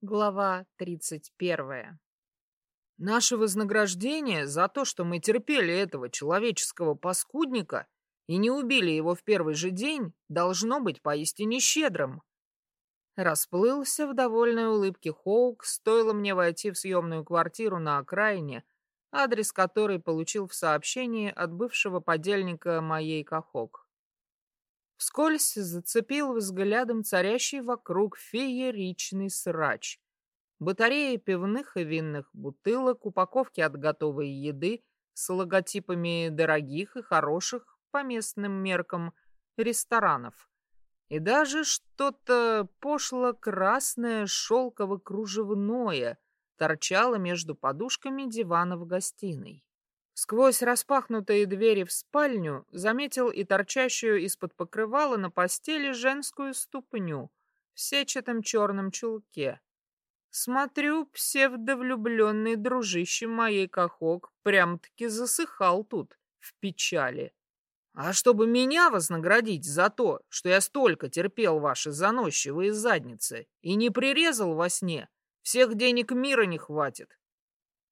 Глава 31. Наше вознаграждение за то, что мы терпели этого человеческого паскудника и не убили его в первый же день, должно быть поистине щедрым. Расплылся в довольной улыбке Хоук, стоило мне войти в съемную квартиру на окраине, адрес которой получил в сообщении от бывшего подельника моей Кахок. Вскользь зацепил взглядом царящий вокруг фееричный срач. Батареи пивных и винных бутылок, упаковки от готовой еды с логотипами дорогих и хороших по местным меркам ресторанов. И даже что-то пошло-красное шелково-кружевное торчало между подушками дивана в гостиной. Сквозь распахнутые двери в спальню заметил и торчащую из-под покрывала на постели женскую ступню в сетчатом черном чулке. Смотрю, псевдовлюбленный дружище моей кахок прям-таки засыхал тут, в печали. А чтобы меня вознаградить за то, что я столько терпел ваши заносчивые задницы и не прирезал во сне, всех денег мира не хватит.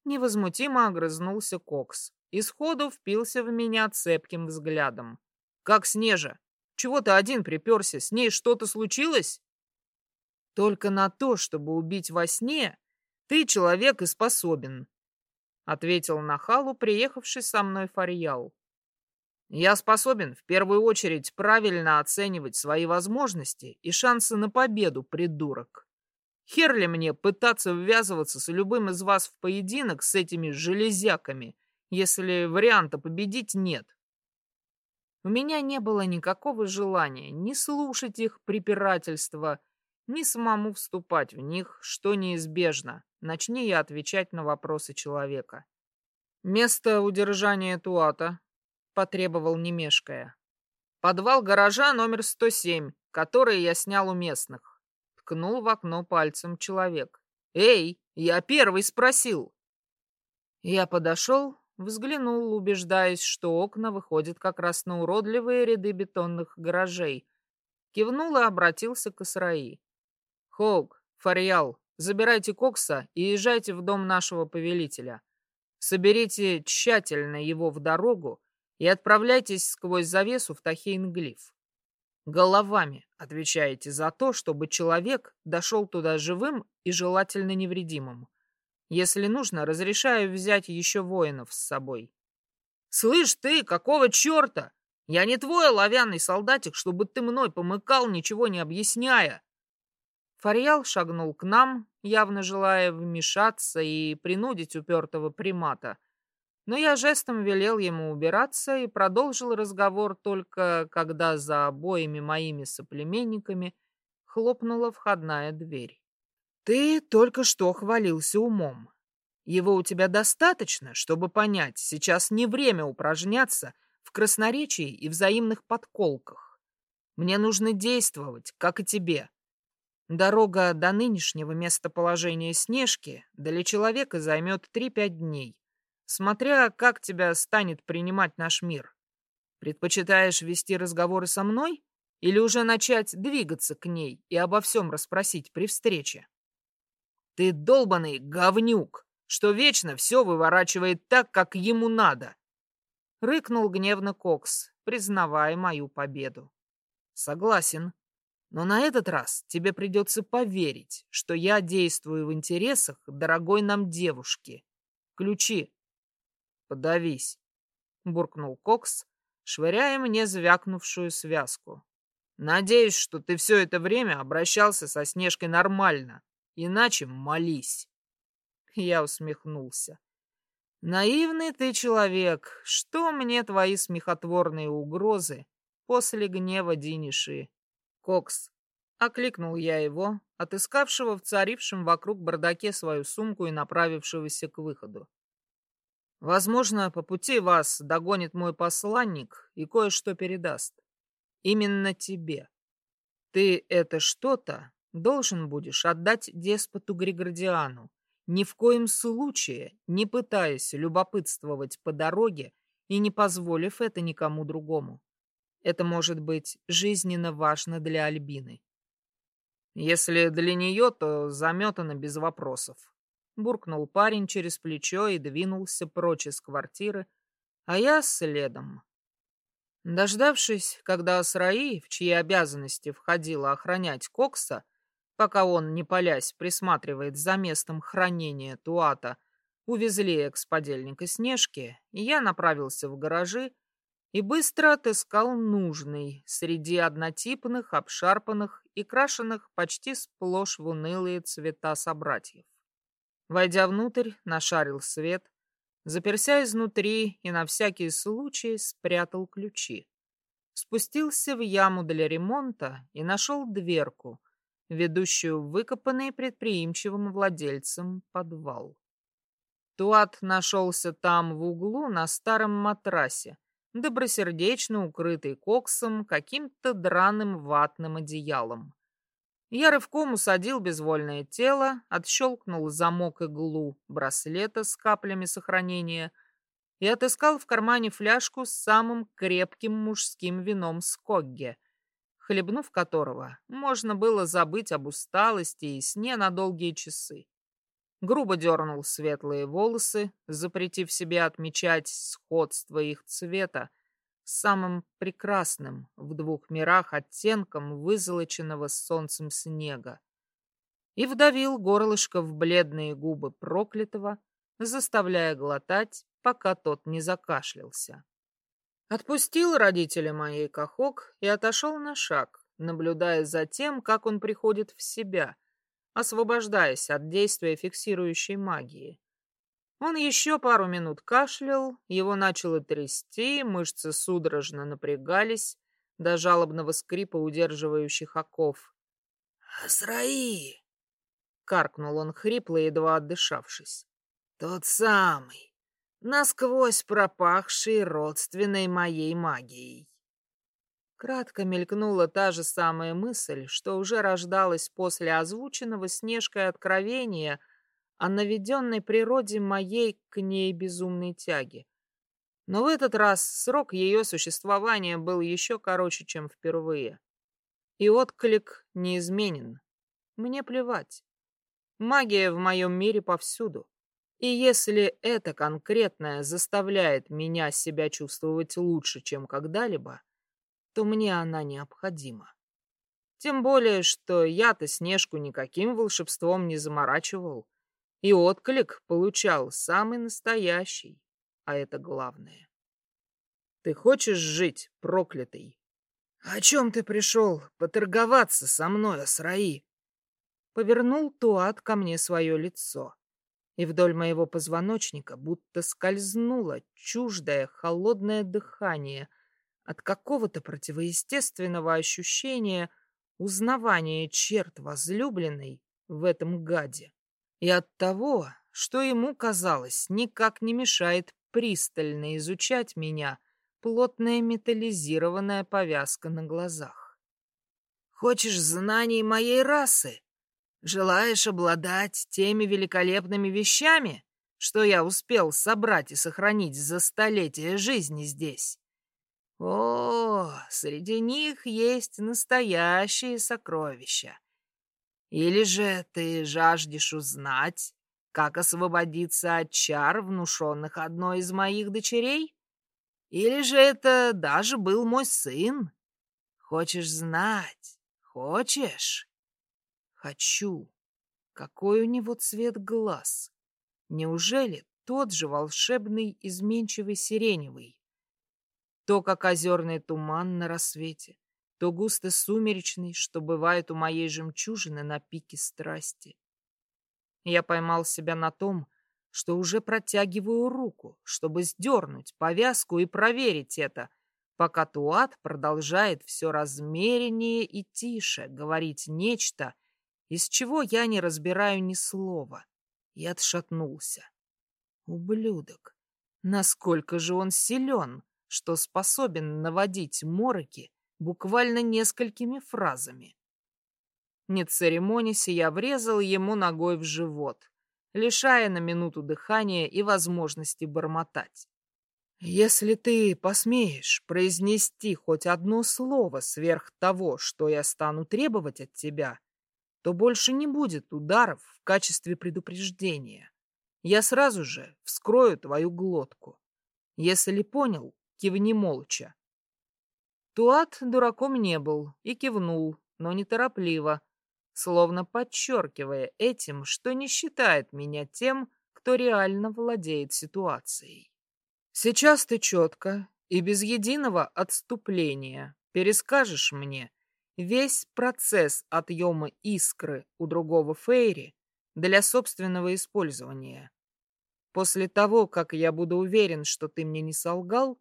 Невозмутимо огрызнулся Кокс и сходу впился в меня цепким взглядом. «Как Снежа? Чего ты один приперся? С ней что-то случилось?» «Только на то, чтобы убить во сне, ты человек и способен», — ответил Нахалу, приехавший со мной Фарьял. «Я способен в первую очередь правильно оценивать свои возможности и шансы на победу, придурок. Хер ли мне пытаться ввязываться с любым из вас в поединок с этими железяками, если варианта победить нет. У меня не было никакого желания ни слушать их препирательства, ни самому вступать в них, что неизбежно, начни я отвечать на вопросы человека. «Место удержания Туата», — потребовал немешкая. «Подвал гаража номер 107, который я снял у местных», — ткнул в окно пальцем человек. «Эй, я первый спросил». Я подошел, Взглянул, убеждаясь, что окна выходят как раз на уродливые ряды бетонных гаражей. Кивнул и обратился к Исраи. «Хоук, Фарьял, забирайте Кокса и езжайте в дом нашего повелителя. Соберите тщательно его в дорогу и отправляйтесь сквозь завесу в Тахейн-Глиф. Головами отвечаете за то, чтобы человек дошел туда живым и желательно невредимым. Если нужно, разрешаю взять еще воинов с собой. Слышь ты, какого черта? Я не твой оловянный солдатик, чтобы ты мной помыкал, ничего не объясняя. Фарьял шагнул к нам, явно желая вмешаться и принудить упертого примата. Но я жестом велел ему убираться и продолжил разговор только когда за обоими моими соплеменниками хлопнула входная дверь. Ты только что хвалился умом. Его у тебя достаточно, чтобы понять, сейчас не время упражняться в красноречии и взаимных подколках. Мне нужно действовать, как и тебе. Дорога до нынешнего местоположения Снежки для человека займет 3-5 дней, смотря как тебя станет принимать наш мир. Предпочитаешь вести разговоры со мной или уже начать двигаться к ней и обо всем расспросить при встрече? Ты долбанный говнюк, что вечно все выворачивает так, как ему надо. Рыкнул гневно Кокс, признавая мою победу. Согласен. Но на этот раз тебе придется поверить, что я действую в интересах дорогой нам девушки. Ключи. Подавись, буркнул Кокс, швыряя мне звякнувшую связку. Надеюсь, что ты все это время обращался со Снежкой нормально. Иначе молись. Я усмехнулся. Наивный ты человек. Что мне твои смехотворные угрозы после гнева Диниши? Кокс. Окликнул я его, отыскавшего в царившем вокруг бардаке свою сумку и направившегося к выходу. Возможно, по пути вас догонит мой посланник и кое-что передаст. Именно тебе. Ты это что-то должен будешь отдать деспоту Григордиану, ни в коем случае не пытаясь любопытствовать по дороге и не позволив это никому другому. Это может быть жизненно важно для Альбины. Если для нее, то заметано без вопросов. Буркнул парень через плечо и двинулся прочь из квартиры, а я следом. Дождавшись, когда Асраи, в чьи обязанности входило охранять Кокса, пока он, не полясь, присматривает за местом хранения Туата, увезли экс-подельника Снежки, я направился в гаражи и быстро отыскал нужный среди однотипных, обшарпанных и крашенных почти сплошь в унылые цвета собратьев. Войдя внутрь, нашарил свет, заперся изнутри и на всякий случай спрятал ключи. Спустился в яму для ремонта и нашел дверку, ведущую в выкопанный предприимчивым владельцем подвал. Туат нашелся там в углу на старом матрасе, добросердечно укрытый коксом каким-то драным ватным одеялом. Я рывком усадил безвольное тело, отщелкнул замок иглу браслета с каплями сохранения и отыскал в кармане фляжку с самым крепким мужским вином Скогге, хлебнув которого можно было забыть об усталости и сне на долгие часы. Грубо дернул светлые волосы, запретив себе отмечать сходство их цвета, самым прекрасным в двух мирах оттенком вызолоченного солнцем снега, и вдавил горлышко в бледные губы проклятого, заставляя глотать, пока тот не закашлялся. Отпустил родителя моей кахок и отошел на шаг, наблюдая за тем, как он приходит в себя, освобождаясь от действия фиксирующей магии. Он еще пару минут кашлял, его начало трясти, мышцы судорожно напрягались до жалобного скрипа удерживающих оков. «Азраи!» — каркнул он хрипло, едва отдышавшись. «Тот самый, насквозь пропахший родственной моей магией». Кратко мелькнула та же самая мысль, что уже рождалась после озвученного Снежкой откровения — о наведенной природе моей к ней безумной тяги. Но в этот раз срок ее существования был еще короче, чем впервые. И отклик неизменен. Мне плевать. Магия в моем мире повсюду. И если это конкретное заставляет меня себя чувствовать лучше, чем когда-либо, то мне она необходима. Тем более, что я-то Снежку никаким волшебством не заморачивал. И отклик получал самый настоящий, а это главное. Ты хочешь жить, проклятый? О чем ты пришел поторговаться со мной, Асраи? Повернул Туат ко мне свое лицо, и вдоль моего позвоночника будто скользнуло чуждое холодное дыхание от какого-то противоестественного ощущения узнавания черт возлюбленной в этом гаде и от того, что ему казалось, никак не мешает пристально изучать меня плотная металлизированная повязка на глазах. «Хочешь знаний моей расы? Желаешь обладать теми великолепными вещами, что я успел собрать и сохранить за столетия жизни здесь?» О, среди них есть настоящие сокровища, или же ты жаждешь узнать, как освободиться от чар, внушенных одной из моих дочерей? Или же это даже был мой сын? Хочешь знать? Хочешь? Хочу. Какой у него цвет глаз? Неужели тот же волшебный изменчивый сиреневый? То, как озерный туман на рассвете, то густо сумеречный, что бывает у моей жемчужины на пике страсти. Я поймал себя на том, что уже протягиваю руку, чтобы сдернуть повязку и проверить это, пока Туат продолжает все размереннее и тише говорить нечто, из чего я не разбираю ни слова, и отшатнулся. Ублюдок! Насколько же он силен, что способен наводить мороки буквально несколькими фразами. Не церемонясь, я врезал ему ногой в живот, лишая на минуту дыхания и возможности бормотать. «Если ты посмеешь произнести хоть одно слово сверх того, что я стану требовать от тебя, то больше не будет ударов в качестве предупреждения. Я сразу же вскрою твою глотку. Если понял, кивни молча. Туат дураком не был и кивнул, но неторопливо, словно подчеркивая этим, что не считает меня тем, кто реально владеет ситуацией. Сейчас ты четко и без единого отступления перескажешь мне весь процесс отъема искры у другого Фейри для собственного использования. После того, как я буду уверен, что ты мне не солгал,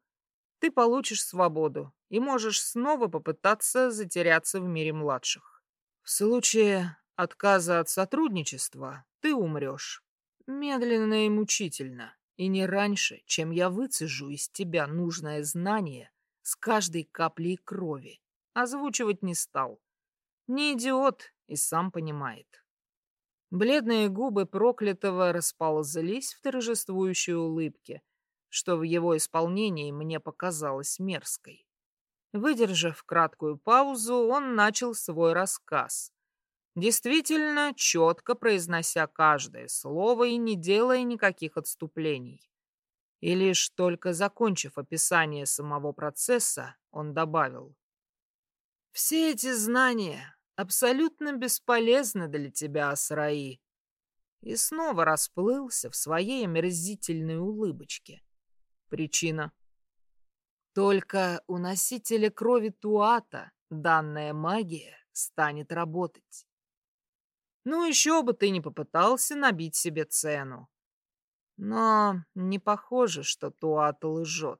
ты получишь свободу и можешь снова попытаться затеряться в мире младших. В случае отказа от сотрудничества ты умрешь. Медленно и мучительно, и не раньше, чем я выцежу из тебя нужное знание с каждой каплей крови. Озвучивать не стал. Не идиот и сам понимает. Бледные губы проклятого расползлись в торжествующей улыбке, что в его исполнении мне показалось мерзкой. Выдержав краткую паузу, он начал свой рассказ. Действительно, четко произнося каждое слово и не делая никаких отступлений. И лишь только закончив описание самого процесса, он добавил. «Все эти знания абсолютно бесполезны для тебя, Асраи». И снова расплылся в своей омерзительной улыбочке. Причина только у носителя крови Туата данная магия станет работать. Ну, еще бы ты не попытался набить себе цену. Но не похоже, что Туат лжет.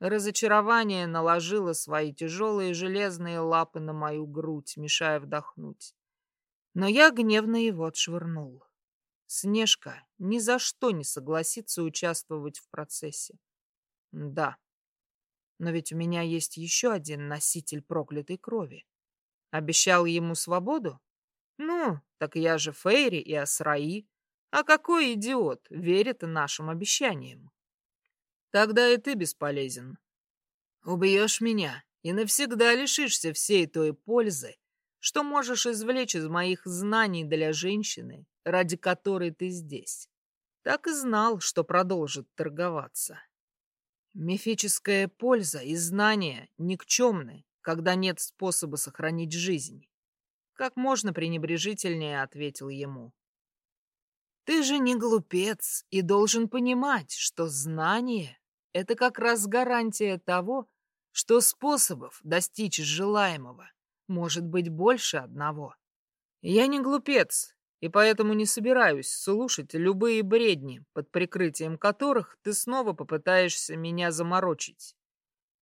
Разочарование наложило свои тяжелые железные лапы на мою грудь, мешая вдохнуть. Но я гневно его отшвырнул. Снежка ни за что не согласится участвовать в процессе. Да, но ведь у меня есть еще один носитель проклятой крови. Обещал ему свободу? Ну, так я же Фейри и Асраи. А какой идиот верит нашим обещаниям? Тогда и ты бесполезен. Убьешь меня и навсегда лишишься всей той пользы, что можешь извлечь из моих знаний для женщины, ради которой ты здесь. Так и знал, что продолжит торговаться. Мифическая польза и знания никчемны, когда нет способа сохранить жизнь. Как можно пренебрежительнее ответил ему. Ты же не глупец и должен понимать, что знание — это как раз гарантия того, что способов достичь желаемого может быть больше одного. Я не глупец и поэтому не собираюсь слушать любые бредни, под прикрытием которых ты снова попытаешься меня заморочить.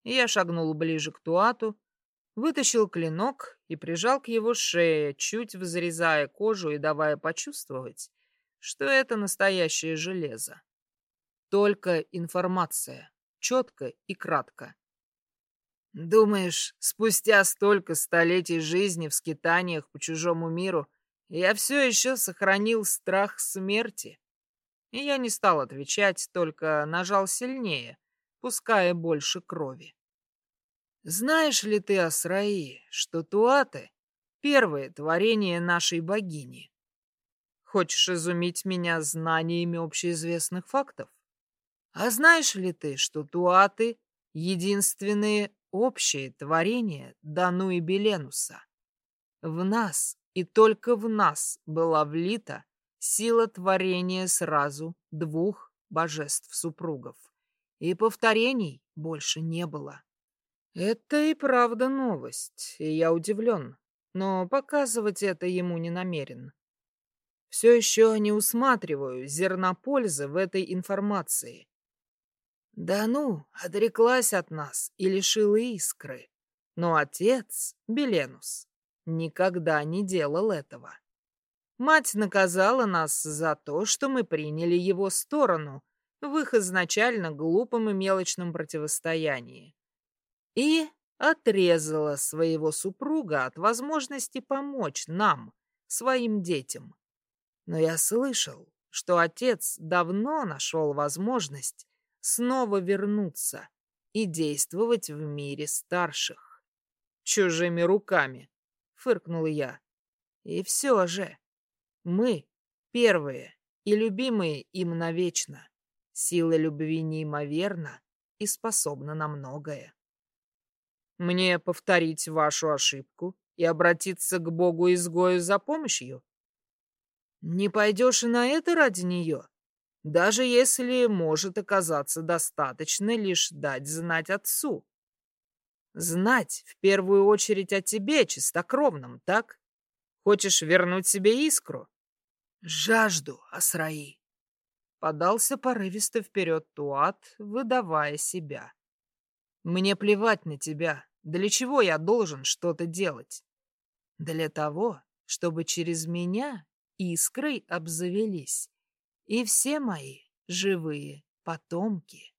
Я шагнул ближе к Туату, вытащил клинок и прижал к его шее, чуть взрезая кожу и давая почувствовать, что это настоящее железо. Только информация, четко и кратко. Думаешь, спустя столько столетий жизни в скитаниях по чужому миру я все еще сохранил страх смерти. И я не стал отвечать, только нажал сильнее, пуская больше крови. Знаешь ли ты, Асраи, что туаты — первое творение нашей богини? Хочешь изумить меня знаниями общеизвестных фактов? А знаешь ли ты, что туаты — единственные общие творения Дану и Беленуса? В нас и только в нас была влита сила творения сразу двух божеств-супругов. И повторений больше не было. Это и правда новость, и я удивлен, но показывать это ему не намерен. Все еще не усматриваю зерна пользы в этой информации. Да ну, отреклась от нас и лишила искры. Но отец, Беленус, никогда не делал этого. Мать наказала нас за то, что мы приняли его сторону в их изначально глупом и мелочном противостоянии. И отрезала своего супруга от возможности помочь нам, своим детям. Но я слышал, что отец давно нашел возможность снова вернуться и действовать в мире старших. Чужими руками, фыркнул я. И все же, мы первые и любимые им навечно. Сила любви неимоверна и способна на многое. Мне повторить вашу ошибку и обратиться к Богу-изгою за помощью? Не пойдешь и на это ради нее, даже если может оказаться достаточно лишь дать знать отцу. Знать в первую очередь о тебе, чистокровном, так? Хочешь вернуть себе искру? Жажду, Асраи. Подался порывисто вперед Туат, выдавая себя. Мне плевать на тебя. Для чего я должен что-то делать? Для того, чтобы через меня искрой обзавелись и все мои живые потомки.